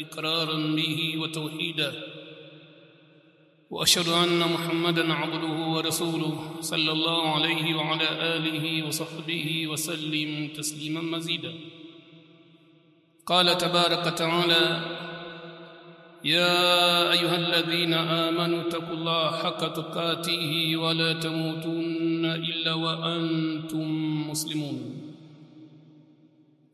إقرارا به وتوحيدا. وأشهد أن محمدا عبده ورسوله صلى الله عليه وعلى آله وصحبه وسلم تسليما مزيدا. قال تبارك وتعالى يا أيها الذين آمنوا اتقوا الله حق تقاته ولا تموتن إلا وأنتم مسلمون.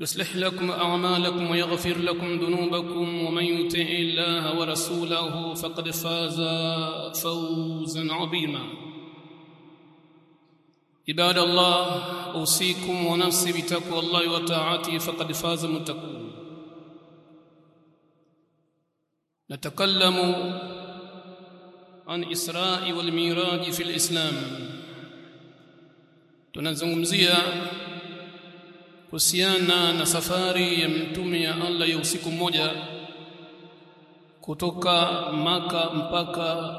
يصلح لكم أعمالكم ويغفر لكم ذنوبكم ومن يطع الله ورسوله فقد فاز فوزا عظيما. عباد الله أوصيكم ونفسي بتقوى الله وطاعته فقد فاز المتقون. نتكلم عن إسراء والميراج في الإسلام. tunazungumzia kuhusiana na safari ya mtume ya Allah ya usiku mmoja kutoka maka mpaka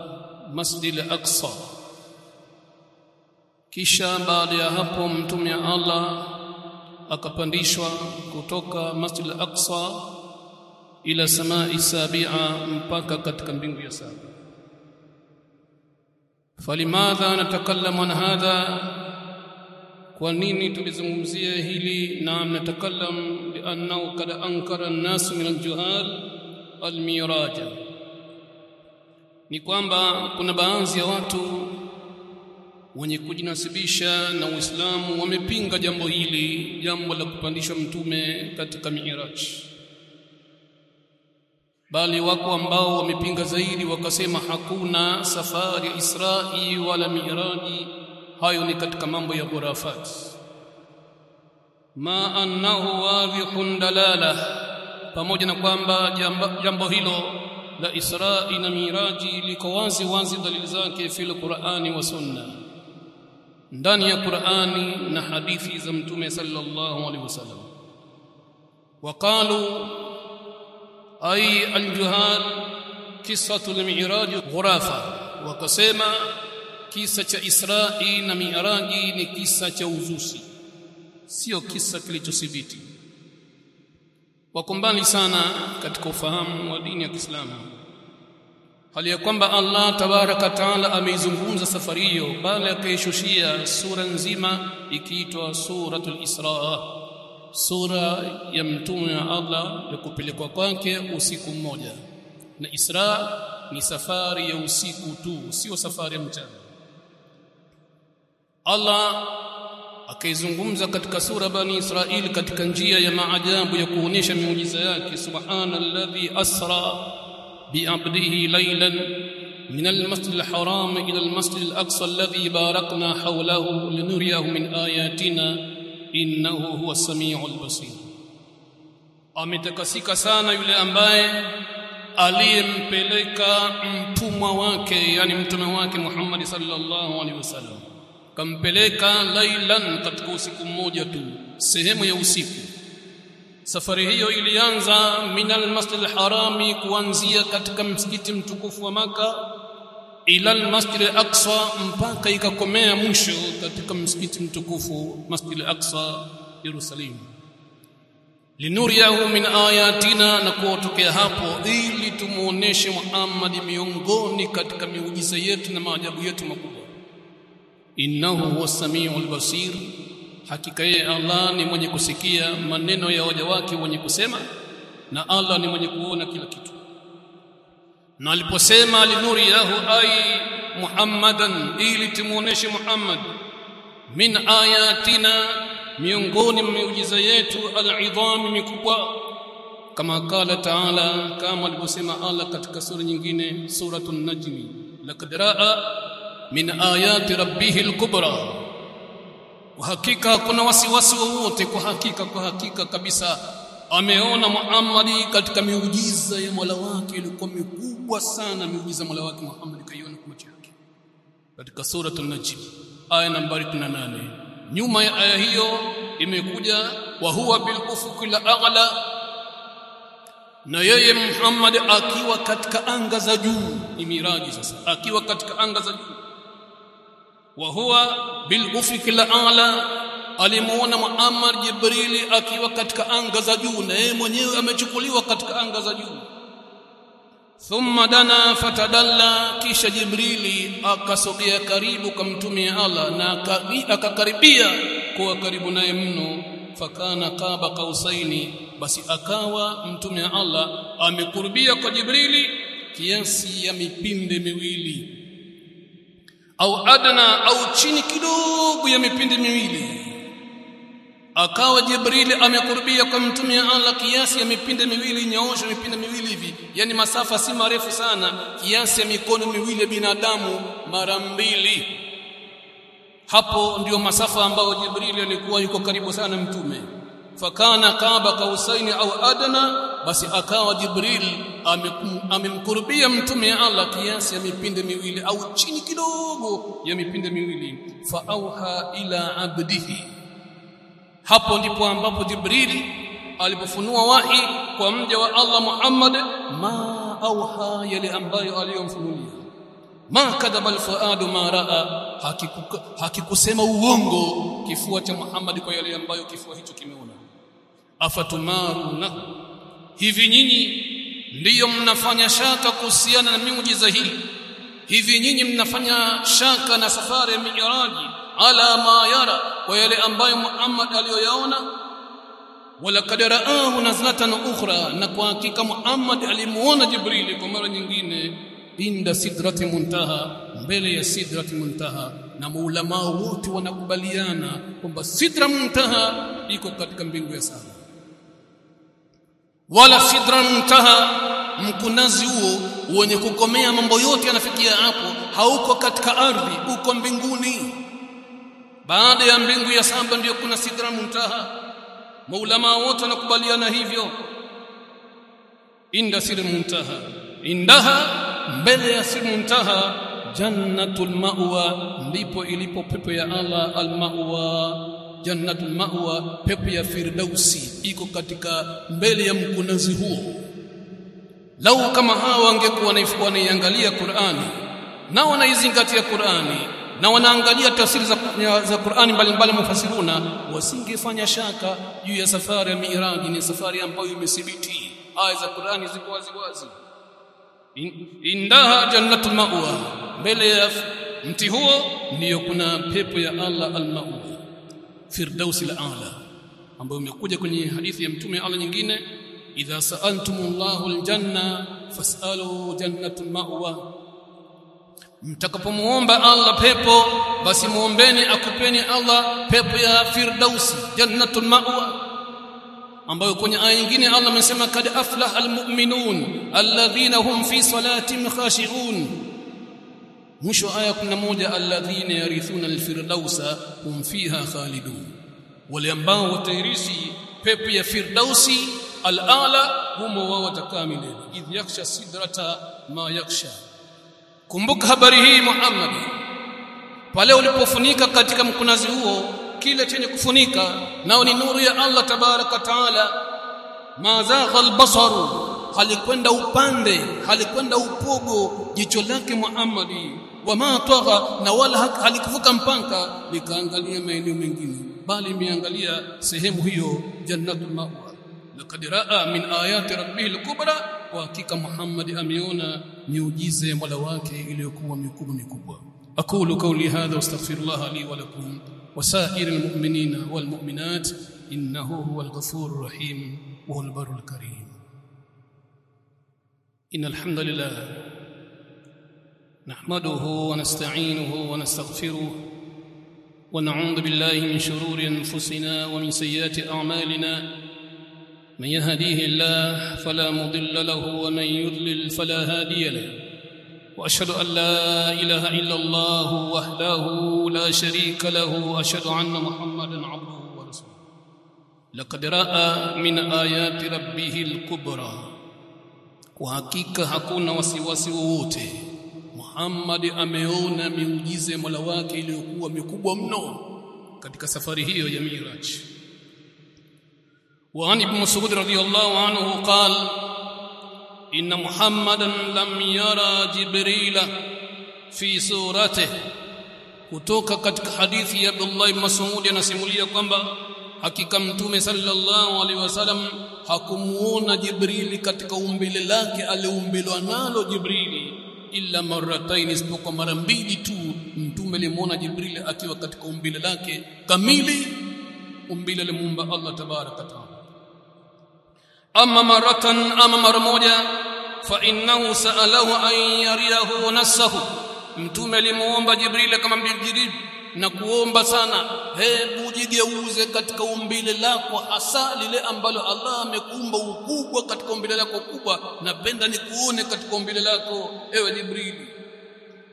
Masjid al-Aqsa. Kisha baada ya hapo mtume ya Allah akapandishwa kutoka Masjid al-Aqsa ila samai sabia mpaka katika mbingu ya saba. Falimadha natakallamu an hadha kwa nini tulizungumzia hili na natakallam liannahu kad ankara an-nas min al-juhal al-miraj? Ni kwamba kuna baadhi ya watu wenye kujinasibisha na Uislamu wamepinga jambo hili jambo la kupandishwa mtume katika mi'raj. Bali wako ambao wamepinga zaidi wakasema hakuna safari ya Isra'i wala Mi'raji hayo ni katika mambo ya khurafat ma annahu wadhihun dalala pamoja na kwamba jambo hilo la Isra'i na Mi'raji liko wazi wazi dalili zake fil Qur'ani wa Sunna ndani ya Qur'ani na hadithi za Mtume sallallahu alaihi wasallam وقالوا أي الجهال قصة المعراج غرافة وكسما kisa cha Isra'i na Mi'raji ni kisa cha uzusi sio kisa kilichothibiti wako mbali sana katika ufahamu wa dini ya Kiislamu hali ya kwamba Allah tabaraka taala ameizungumza safari hiyo bali akaishushia sura nzima ikiitwa suratul Isra sura ya mtume wa Allah ya kupelekwa kwake usiku mmoja. Na Isra ni safari ya usiku tu sio safari ya mchana Allah akaizungumza katika sura bani Israili katika njia ya maajabu ya kuonesha miujiza yake subhanalladhi asra bi'abdihi laylan من المسجد الحرام إلى المسجد الأقصى الذي باركنا حوله لنريه من آياتنا innahu huwa samiul basir ametakasika sana yule ambaye aliyempeleka mtumwa wake yani mtume wake Muhammad sallallahu alaihi wasallam kampeleka lailan katika usiku mmoja tu sehemu ya usiku. Safari hiyo ilianza minal masjid harami kuanzia katika msikiti mtukufu wa maka ila al-Masjid al-Aqsa mpaka ikakomea mwisho katika msikiti mtukufu Masjid al-Aqsa Yerusalemu linuriyahu min ayatina na kuotokea hapo ili tumuoneshe Muhammad miongoni katika miujiza yetu na maajabu yetu makubwa innahu huwa samiul basir. Hakika yeye Allah ni mwenye kusikia maneno ya waja wake wenye kusema na Allah ni mwenye kuona kila kitu. Na aliposema linuriyahu ai muhammadan ili tumuoneshe muhammad min ayatina miongoni miujiza yetu alidhami mikubwa kama qala taala kama alivyosema Allah katika sura nyingine suratul najmi laqad raa min ayati rabbihil kubra. Kwa hakika kuna wasiwasi wowote kwa hakika kwa hakika kabisa ameona Muhammad katika miujiza ya Mola wake ilikuwa mikubwa sana miujiza Mola wake Muhammad kaiona kwa macho yake. Katika suratul najm aya nambari 18 nyuma ya aya hiyo imekuja wa huwa bil ufuqil aghla na yeye Muhammad akiwa katika anga za juu. Ni miraji sasa akiwa katika anga za juu wa huwa bil ufuqil a'la alimuona Muammar Jibrili akiwa katika anga za juu na yeye mwenyewe amechukuliwa katika anga za juu. Thumma dana fatadalla kisha Jibrili akasogea karibu kwa mtume Allah na akakaribia kuwa karibu naye mno. Fakana qaba qausaini basi akawa mtume Allah amekurubia kwa Jibrili kiasi ya mipinde miwili au adna au chini kidogo ya mipindi miwili. Akawa Jibrili amekurubia kwa mtume Allah kiasi ya mipinde miwili nyoosha mipinde miwili hivi. Yani masafa si marefu sana kiasi ya mikono miwili ya binadamu mara mbili. Hapo ndio masafa ambayo Jibrili alikuwa yuko karibu sana mtume fakana qaba kausaini au adna basi akawa Jibril amemkurubia mtume Allah kiasi ya mipinde miwili au chini kidogo ya mipinde miwili. Fa auha ila abdihi. Hapo ndipo ambapo Jibril alipofunua wahi kwa mja wa Allah Muhammad ma auha yale ambayo aliyomfunulia. Ma kadhaba alfuadu ma raa hakikusema uongo kifua cha Muhammad kwa yale ambayo kifua hicho kimeona afatumaruna hivi nyinyi ndiyo mnafanya shaka kuhusiana na miujiza hii. Hivi nyinyi mnafanya shaka na safari ya miiraji ala ma yara kwa yale ambayo Muhammad aliyoyaona. Walaqad raahu nazlatan ukhra na kwa hakika Muhammad alimuona Jibril kwa mara nyingine inda sidrati muntaha mbele ya sidrati muntaha. Na maulamaa wote wanakubaliana kwamba sidra muntaha iko katika mbingu ya saba wala sidra muntaha mkunazi huo wenye kukomea mambo yote yanafikia hapo hauko katika ardhi uko mbinguni. Baada ya mbingu ya saba ndiyo kuna sidra muntaha. Maulama wote wanakubaliana hivyo. Inda sidra muntaha. Indaha mbele ya sidra muntaha jannatul mawa ndipo ilipo pepo ya Allah almawa jannatul mawa pepo ya firdausi iko katika mbele ya mkunazi huo. Lau kama hawa wangekuwa wanaiangalia Qur'ani na wanaizingatia Qur'ani na wanaangalia tafsiri za, za Qur'ani mbalimbali mufasiruna wasingefanya shaka juu ya safari ya Mi'raj ni safari ambayo imethibiti. Aya za Qur'ani ziko wazi wazi In, indaha jannatul ma'wa mbele ya mti huo ndiyo kuna pepo ya Allah al-ma'wa firdausi al-a'la ambayo imekuja kwenye hadithi ya mtume Allah nyingine idha sa'altumullahu al-janna fas'alu jannatul ma'wa mtakapomuomba Allah pepo basi muombeni akupeni Allah pepo ya firdausi jannatul ma'wa ambayo kwenye aya nyingine Allah amesema kad aflaha almu'minun alladhina hum fi salatihim khashi'un mwisho aya 11 alladhina yarithuna alfirdausa hum fiha khalidun. Wale ambao watairithi pepo ya firdausi alala humo wao watakaa milele. Idh yakhsha sidrata ma yakhsha. Kumbuka habari hii Muhammad. Pale ulipofunika katika mkunazi huo kile chenye kufunika nao ni nuru ya Allah tabaraka taala. Mazagha albasaru halikwenda upande halikwenda upogo jicho lake Muhammadi wama tagha na wala halikuvuka mpaka likaangalia maeneo mengine bali imeangalia sehemu hiyo jannatul mawa laqad raa min ayati rabbih alkubra wa hakika Muhammad ameona miujiza ya Mola wake iliyokuwa mikubwa mikubwa aqulu qawli hadha wastaghfirullah li wa lakum وسائر المؤمنين والمؤمنات إنه هو الغفور الرحيم وهو البر الكريم إن الحمد لله نحمده ونستعينه ونستغفره ونعوذ بالله من شرور أنفسنا ومن سيئات أعمالنا. من يهديه الله فلا مضل له ومن يضلل فلا هادي له. وأشهد أن لا إله إلا الله وحده لا شريك له وأشهد أن محمدا عبده ورسوله. لقد رأى من آيات ربه الكبرى. وحقيقة hakuna wasiwasi Muhammad ameona miujiza ya Mola wake iliyokuwa mikubwa mno katika safari hiyo ya Miraj. Wa an Ibn Mas'ud radhiyallahu anhu qal inna Muhammadan lam yara Jibrila fi suratihi kutoka katika hadithi ya Abdullah ibn Mas'ud anasimulia kwamba hakika mtume sallallahu alaihi wasallam hakumuona Jibrili katika umbile lake aliumbilwa nalo Jibrili illa marratain isipokuwa mara mbili tu mtume alimuona Jibrili akiwa katika umbile lake kamili umbile limuumba Allah tabaraka taala ama maratan ama mara moja fa innahu sa'alahu an yariyahu nafsahu mtume alimuomba jibril kama jibril na kuomba sana. Hebu jigeuze katika umbile lako hasa lile ambalo Allah amekuumba ukubwa katika umbile lako kubwa. Napenda nikuone katika umbile lako ewe jibril.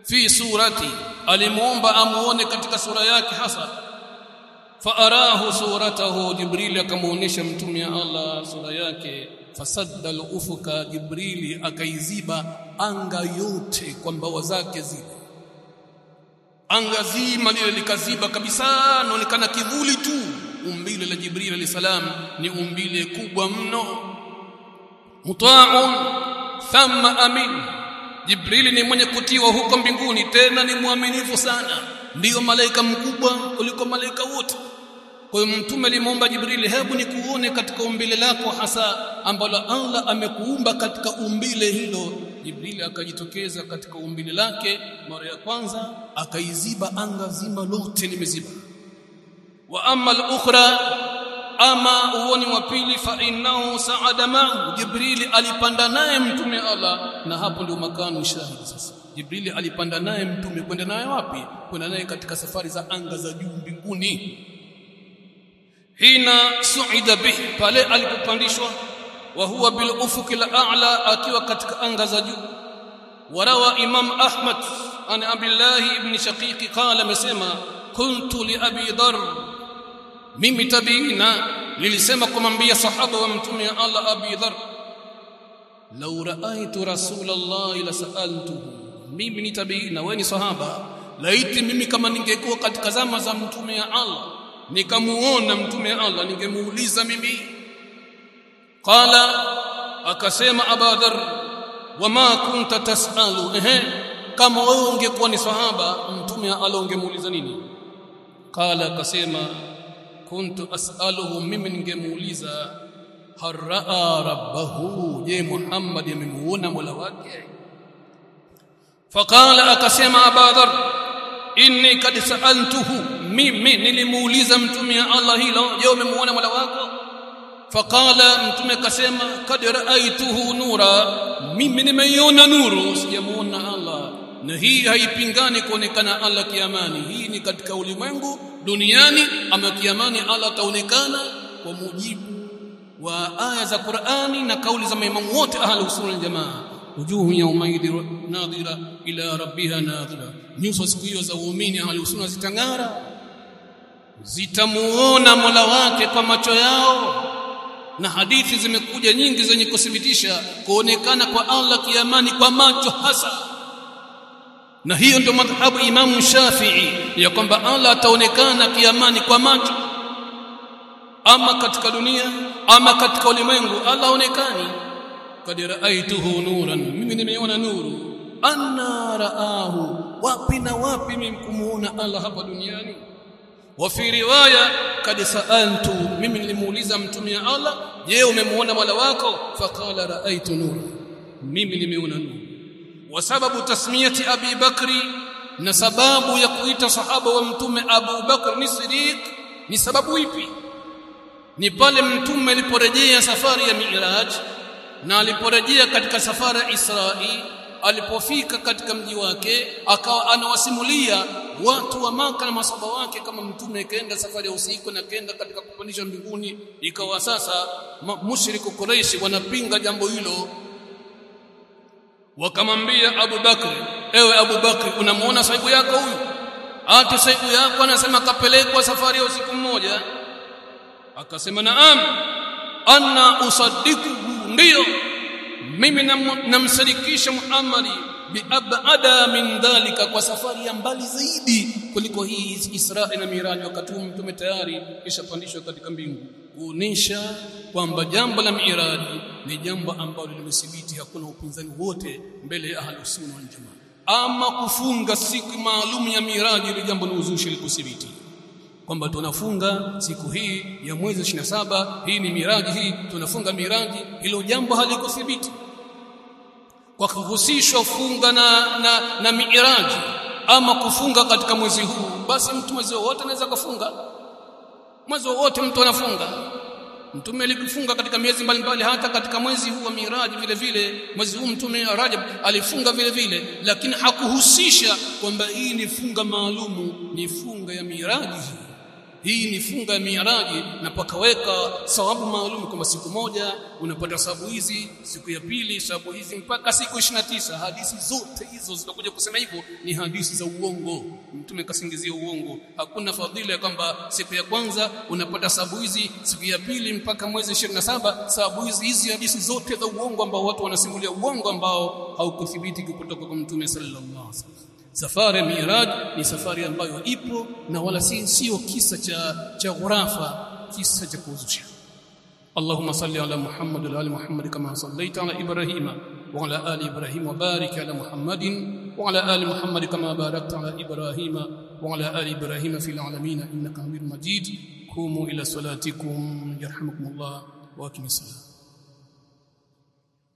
Fi surati alimuomba amuone katika sura yake hasa. Fa arahu suratahu jibril akamuonesha mtume Allah sura yake. Fasadda al-ufuka jibrili akaiziba anga yote kwa mbawa zake zile anga zima lile likaziba kabisa naonekana kivuli tu. Umbile la jibril alisalam ni umbile kubwa mno. Muta'un thamma amin. Jibril ni mwenye kutiwa huko mbinguni tena ni mwaminifu sana. Ndiyo malaika mkubwa kuliko malaika wote kwa hiyo mtume alimuomba Jibril hebu nikuone katika umbile lako hasa ambalo Allah amekuumba katika umbile hilo. Jibril akajitokeza katika umbile lake mara ya kwanza akaiziba anga zima lote limeziba wa amma al-ukhra ama uoni wa pili fa innahu sa'ada ma'u Jibril alipanda naye mtume Allah na hapo ndio makano shahidi sasa. Jibril alipanda naye mtume kwenda naye wapi? Kwenda naye katika safari za anga za juu mbinguni hina suida bihi pale alipopandishwa wa huwa bil ufuq al a'la akiwa katika anga za juu warawa imam ahmad an abdullah ibn shaqiq qala amesema kuntu li abi dar mimi tabiina nilisema kumwambia sahaba wa mtume Allah abi dar law ra'aytu rasulullah la sa'altuhu mimi ni tabiina wewe ni sahaba laiti mimi kama ningekuwa katika zama za mtume ya Allah nikamuona mtume Allah ningemuuliza mimi qala akasema abadar wama kunta tasalu ehe kama wewe ungekuwa ni sahaba mtume Allah ungemuuliza nini qala akasema kuntu as'aluhu mimi ningemuuliza haraa rabbahu je Muhammad amemuona mola wake faqala akasema abadar inni kad sa'altuhu mimi nilimuuliza mtume Allah hilo je umemuona mola wako faqala mtume akasema kad ra'aituhu nura mimi nimeiona nuru sijamuona Allah na hii haipingani kuonekana Allah kiamani hii ni katika ulimwengu duniani ama kiamani Allah ataonekana kwa mujibu wa aya za Qur'ani na kauli za maimamu wote ahli usul wal jamaa wujuhu yawmaidhi nadhira ila rabbiha nadhira. Nyuso siku hiyo za uumini ahli usul zitang'ara. Zitamuona Mola wake kwa macho yao. Na hadithi zimekuja nyingi zenye kuthibitisha kuonekana kwa Allah kiamani kwa macho hasa. Na hiyo ndio madhhabu Imamu Shafi'i ya kwamba Allah ataonekana kiamani kwa macho. Ama katika dunia ama katika ulimwengu Allah aonekani kad ra'aytuhu nuran. Mimi nimeona nuru. Anna raahu. Wapi na wapi mimi kumuona Allah hapa duniani? Wa fi riwaya kad sa'altu. Mimi nilimuuliza mtume Allah je umemuona mola wako? Faqala ra'aytu nura mimi nimeona nuru. Wa sababu tasmiyati abi bakri na sababu ya kuita sahaba wa mtume Abu Bakr ni Siddiq ni sababu ipi? Ni pale mtume aliporejea safari ya Mi'raj na aliporejea katika safari ya Isra'i alipofika katika mji wake akawa anawasimulia watu wa maka na masaba wake kama mtume kaenda safari ya usiku na kaenda katika kupandisha mbinguni. Ikawa sasa mushriku Quraish wanapinga jambo hilo. Wakamwambia Abu Bakr ewe Abu Bakr unamuona saibu yako huyu? Hata saibu yako anasema kapelekwa safari ya usiku mmoja. Akasema naam anna usaddiquhu ndio mimi namsadikisha Muhammadi biabada min dhalika kwa safari ya mbali zaidi kuliko hii Isra na Miraj wakati mtume tayari kishapandishwa katika mbingu kuonesha kwamba jambo la Miraj ni jambo ambalo limesibiti hakuna upinzani wote mbele ya ahlus sunna wal jamaa. Ama kufunga siku maalum ya Miraj ni jambo la uzushi likuthibiti kwamba tunafunga siku hii ya mwezi 27 hii ni miraji hii tunafunga miraji hilo jambo halikuthibiti. Kwa kuhusishwa funga na na, na miraji ama kufunga katika mwezi huu basi mtu mwezi wote anaweza kufunga. Mwezi wote mtu anafunga. Mtume alikufunga katika miezi mbalimbali hata katika mwezi huu wa miraji vile vile. Mwezi huu mtume Rajab alifunga vile vile lakini hakuhusisha kwamba hii ni funga maalumu ni funga ya miraji hii hii ni funga ya miaraji na pakaweka sawabu maalum kwamba siku moja unapata sababu hizi siku ya pili sababu hizi mpaka siku 29 hadithi zote hizo zitakuja kusema hivyo ni hadithi za uongo. Mtume kasingizia uongo. Hakuna fadhila ya kwamba siku ya kwanza unapata sababu hizi siku ya pili mpaka mwezi 27 sababu hizi hizi hadithi zote za uongo ambao watu wanasimulia uongo ambao haukuthibiti kutoka kwa mtume sallallahu alaihi wasallam safari ya miraj ni safari ambayo ipo na wala si sio kisa cha cha ghurafa kisa cha kuzusha اللهم صل على محمد وعلى محمد كما صليت على إبراهيم وعلى ال إبراهيم وبارك على محمد وعلى ال محمد كما باركت على إبراهيم وعلى ال إبراهيم في العالمين انك حميد مجيد قوموا إلى صلاتكم يرحمكم الله واقيموا الصلاه